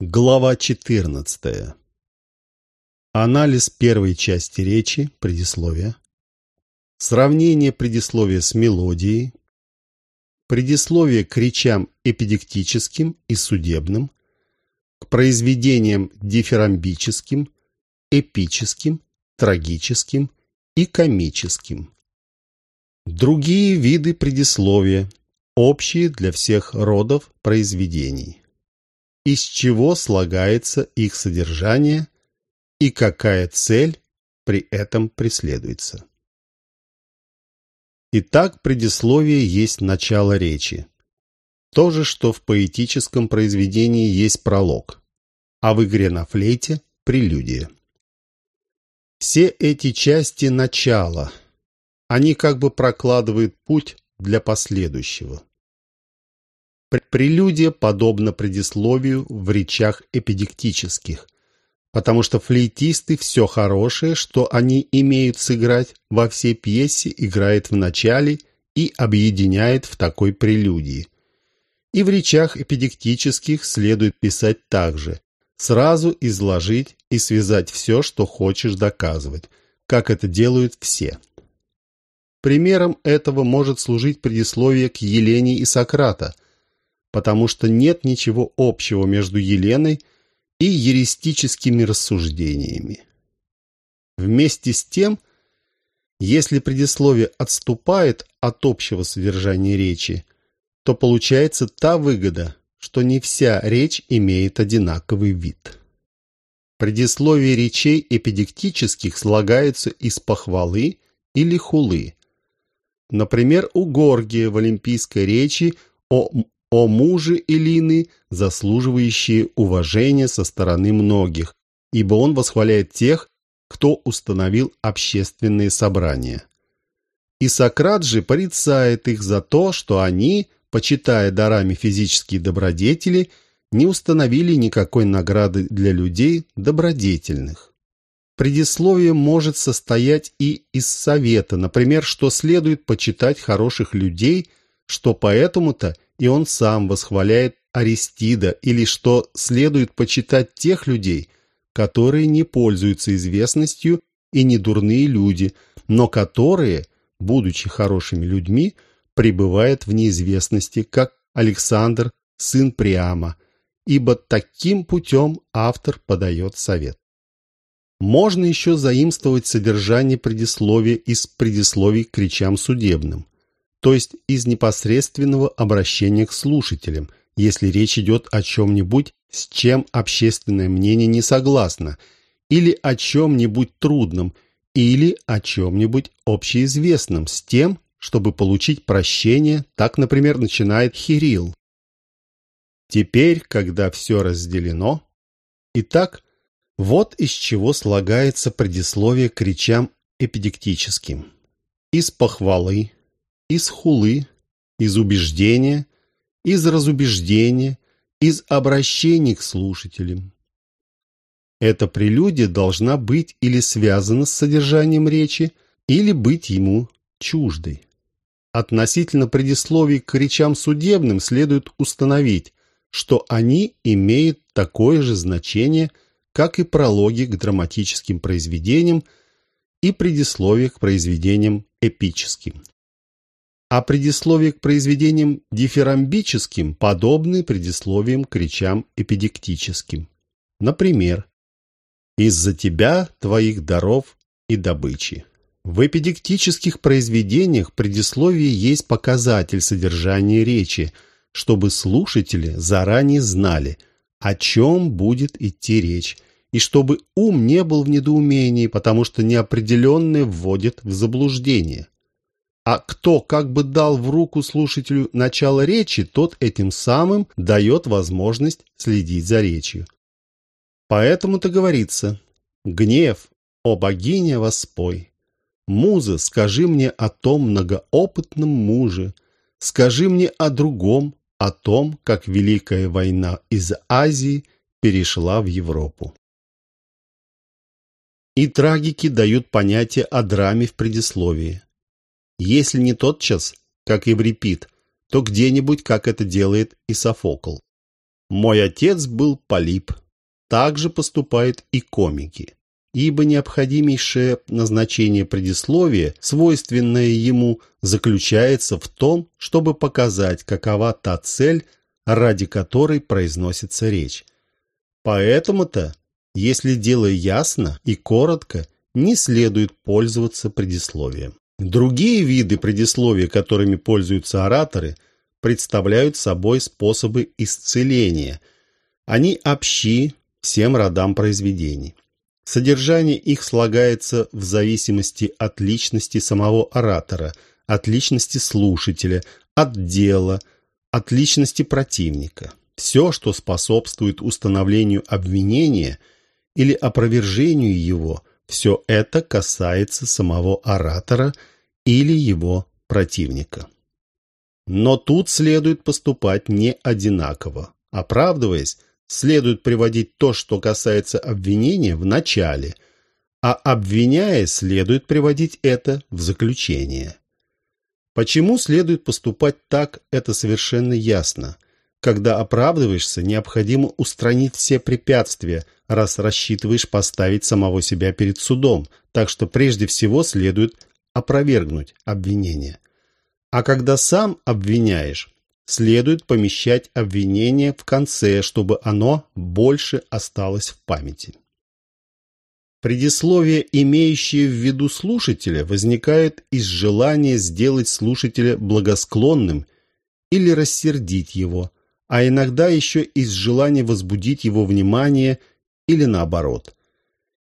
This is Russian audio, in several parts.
Глава 14. Анализ первой части речи, предисловия. Сравнение предисловия с мелодией. Предисловие к речам эпидектическим и судебным. К произведениям дифирамбическим, эпическим, трагическим и комическим. Другие виды предисловия, общие для всех родов произведений из чего слагается их содержание и какая цель при этом преследуется. Итак, предисловие есть начало речи. То же, что в поэтическом произведении есть пролог, а в игре на флейте – прелюдия. Все эти части – начала. Они как бы прокладывают путь для последующего. Прелюдия подобна предисловию в речах эпидектических, потому что флейтисты все хорошее, что они имеют сыграть во всей пьесе, играет в начале и объединяет в такой прелюдии. И в речах эпидектических следует писать так же, сразу изложить и связать все, что хочешь доказывать, как это делают все. Примером этого может служить предисловие к Елене и Сократа – потому что нет ничего общего между Еленой и еретическими рассуждениями. Вместе с тем, если предисловие отступает от общего содержания речи, то получается та выгода, что не вся речь имеет одинаковый вид. Предисловие речей эпидектических слагается из похвалы или хулы. Например, у Горгия в олимпийской речи о о муже Элины, заслуживающие уважения со стороны многих, ибо он восхваляет тех, кто установил общественные собрания. И Сократ же порицает их за то, что они, почитая дарами физические добродетели, не установили никакой награды для людей добродетельных. Предисловие может состоять и из совета, например, что следует почитать хороших людей, что поэтому-то и он сам восхваляет Аристида, или что следует почитать тех людей, которые не пользуются известностью и не дурные люди, но которые, будучи хорошими людьми, пребывают в неизвестности, как Александр, сын Приама, ибо таким путем автор подает совет. Можно еще заимствовать содержание предисловия из предисловий к речам судебным – то есть из непосредственного обращения к слушателям, если речь идет о чем-нибудь, с чем общественное мнение не согласно, или о чем-нибудь трудном, или о чем-нибудь общеизвестном, с тем, чтобы получить прощение, так, например, начинает Хирил. Теперь, когда все разделено, итак, вот из чего слагается предисловие к речам эпидектическим. Из похвалы, из хулы, из убеждения, из разубеждения, из обращений к слушателям. Эта прелюдия должна быть или связана с содержанием речи, или быть ему чуждой. Относительно предисловий к речам судебным следует установить, что они имеют такое же значение, как и прологи к драматическим произведениям и предисловия к произведениям эпическим а предисловия к произведениям дифирамбическим подобны предисловиям к речам эпидектическим. Например, «Из-за тебя, твоих даров и добычи». В эпидектических произведениях предисловие есть показатель содержания речи, чтобы слушатели заранее знали, о чем будет идти речь, и чтобы ум не был в недоумении, потому что неопределенное вводит в заблуждение а кто как бы дал в руку слушателю начало речи, тот этим самым дает возможность следить за речью. Поэтому-то говорится «Гнев, о богиня, воспой! Муза, скажи мне о том многоопытном муже, скажи мне о другом, о том, как Великая война из Азии перешла в Европу». И трагики дают понятие о драме в предисловии. Если не тотчас, как Еврипид, то где-нибудь, как это делает и Софокл. Мой отец был полип. Так же поступают и комики. Ибо необходимейшее назначение предисловия, свойственное ему, заключается в том, чтобы показать, какова та цель, ради которой произносится речь. Поэтому-то, если дело ясно и коротко, не следует пользоваться предисловием. Другие виды предисловия, которыми пользуются ораторы, представляют собой способы исцеления. Они общи всем родам произведений. Содержание их слагается в зависимости от личности самого оратора, от личности слушателя, от дела, от личности противника. Все, что способствует установлению обвинения или опровержению его, все это касается самого оратора или его противника. Но тут следует поступать не одинаково. Оправдываясь, следует приводить то, что касается обвинения, в начале, а обвиняя, следует приводить это в заключение. Почему следует поступать так, это совершенно ясно. Когда оправдываешься, необходимо устранить все препятствия, раз рассчитываешь поставить самого себя перед судом, так что прежде всего следует опровергнуть обвинение. А когда сам обвиняешь, следует помещать обвинение в конце, чтобы оно больше осталось в памяти. Предисловие, имеющее в виду слушателя, возникает из желания сделать слушателя благосклонным или рассердить его, а иногда еще из желания возбудить его внимание или наоборот.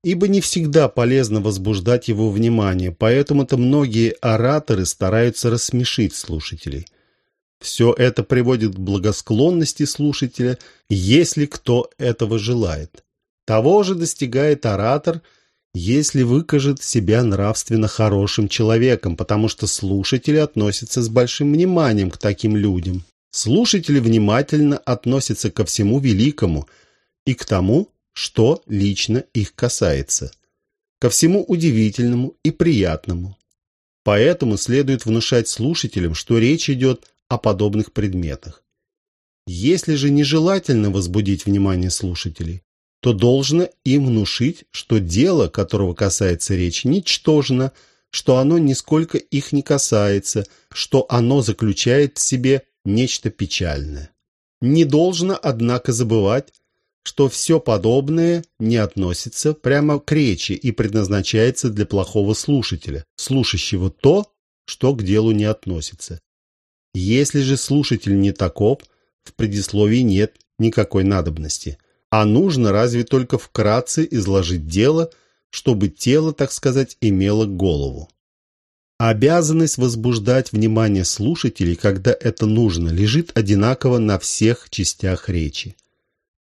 Ибо не всегда полезно возбуждать его внимание, поэтому-то многие ораторы стараются рассмешить слушателей – все это приводит к благосклонности слушателя, если кто этого желает. Того же достигает оратор, если выкажет себя нравственно хорошим человеком, потому что слушатели относятся с большим вниманием к таким людям. Слушатели внимательно относятся ко всему великому и к тому, что лично их касается, ко всему удивительному и приятному. Поэтому следует внушать слушателям, что речь идет о подобных предметах. Если же нежелательно возбудить внимание слушателей, то должно им внушить, что дело, которого касается речь, ничтожно, что оно нисколько их не касается, что оно заключает в себе нечто печальное. Не должно, однако, забывать, что все подобное не относится прямо к речи и предназначается для плохого слушателя, слушающего то, что к делу не относится. Если же слушатель не таков, в предисловии нет никакой надобности, а нужно разве только вкратце изложить дело, чтобы тело, так сказать, имело голову. Обязанность возбуждать внимание слушателей, когда это нужно, лежит одинаково на всех частях речи.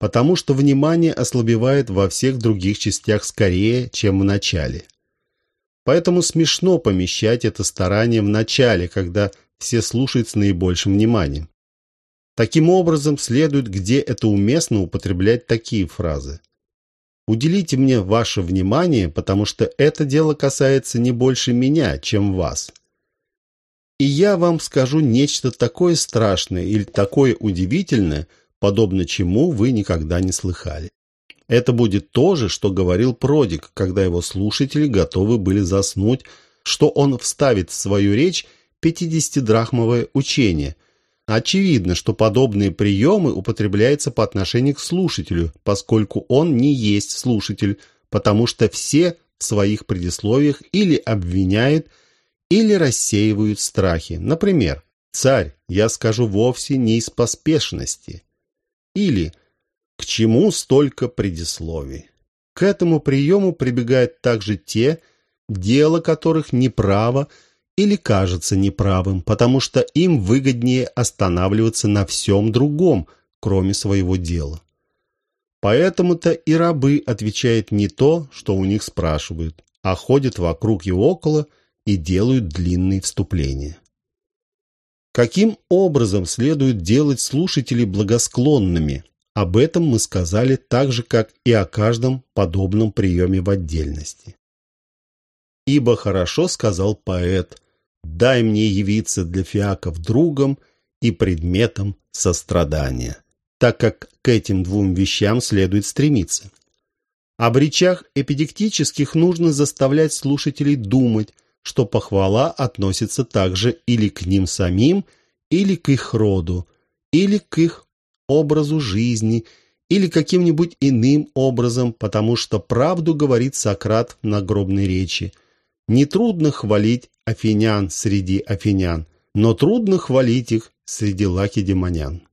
Потому что внимание ослабевает во всех других частях скорее, чем в начале. Поэтому смешно помещать это старание в начале, когда все слушают с наибольшим вниманием. Таким образом, следует, где это уместно, употреблять такие фразы. «Уделите мне ваше внимание, потому что это дело касается не больше меня, чем вас. И я вам скажу нечто такое страшное или такое удивительное, подобно чему вы никогда не слыхали. Это будет то же, что говорил Продик, когда его слушатели готовы были заснуть, что он вставит в свою речь 50-драхмовое учение. Очевидно, что подобные приемы употребляются по отношению к слушателю, поскольку он не есть слушатель, потому что все в своих предисловиях или обвиняют, или рассеивают страхи. Например, «Царь, я скажу вовсе не из поспешности». Или «К чему столько предисловий?» К этому приему прибегают также те, дело которых неправо, или кажется неправым, потому что им выгоднее останавливаться на всем другом, кроме своего дела. Поэтому-то и рабы отвечают не то, что у них спрашивают, а ходят вокруг и около и делают длинные вступления. Каким образом следует делать слушателей благосклонными? Об этом мы сказали так же, как и о каждом подобном приеме в отдельности. «Ибо хорошо, — сказал поэт, дай мне явиться для фиаков другом и предметом сострадания. так как к этим двум вещам следует стремиться. Об речах эпидектических нужно заставлять слушателей думать, что похвала относится также или к ним самим, или к их роду, или к их образу жизни, или каким-нибудь иным образом, потому что правду говорит Сократ в нагробной речи. Нетрудно хвалить афинян среди афинян, но трудно хвалить их среди лакедемонян.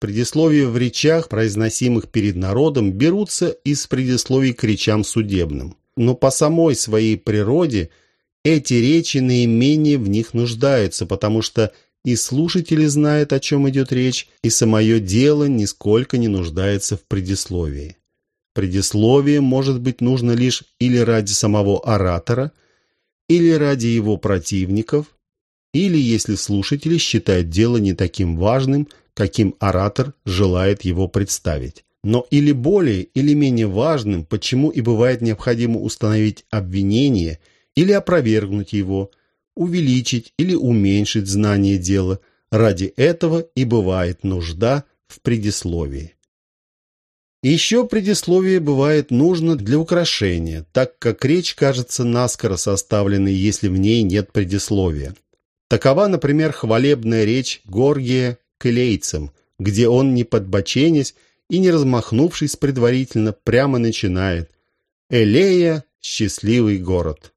Предисловия в речах, произносимых перед народом, берутся из предисловий к речам судебным. Но по самой своей природе эти речи наименее в них нуждаются, потому что и слушатели знают, о чем идет речь, и самое дело нисколько не нуждается в предисловии. Предисловие может быть нужно лишь или ради самого оратора, или ради его противников, или если слушатели считают дело не таким важным, каким оратор желает его представить. Но или более, или менее важным, почему и бывает необходимо установить обвинение или опровергнуть его, увеличить или уменьшить знание дела. Ради этого и бывает нужда в предисловии. Еще предисловие бывает нужно для украшения, так как речь кажется наскоро составленной, если в ней нет предисловия. Такова, например, хвалебная речь Горгия к илейцам, где он, не подбоченясь и не размахнувшись предварительно, прямо начинает «Элея – счастливый город».